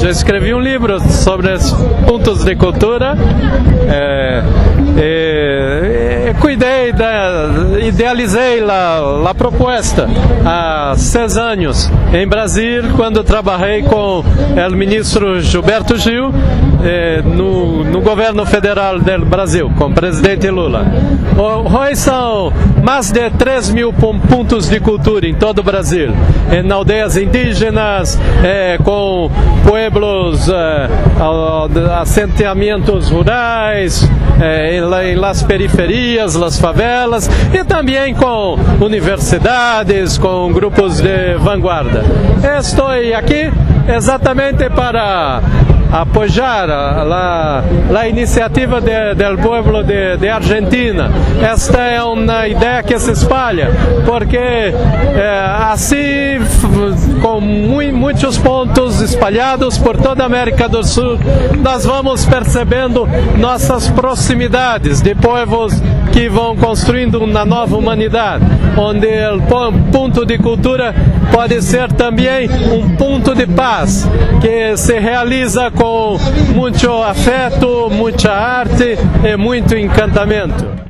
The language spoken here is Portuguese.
já escrevi um livro sobre os pontos de cultura. É, é, cuidei, da, idealizei a, proposta há seis anos em Brasília, quando trabalhei com o ministro Gilberto Gil no, no governo federal do Brasil, com o presidente Lula. Hoje são mais de 3 mil pontos de cultura em todo o Brasil, em aldeias indígenas, eh, com pueblos, eh, assentamentos rurais, eh, em, em las periferias, las favelas, e também com universidades, com grupos de vanguarda. Estou aqui exatamente para apoiar a, a iniciativa do povo de, de, Argentina. Esta é uma ideia que se espalha, porque é, assim, com muitos pontos espalhados por toda a América do Sul, nós vamos percebendo nossas proximidades de povos que vão construindo uma nova humanidade, onde o ponto de cultura pode ser também um ponto de paz que se realiza com muito afeto, muita arte e muito encantamento.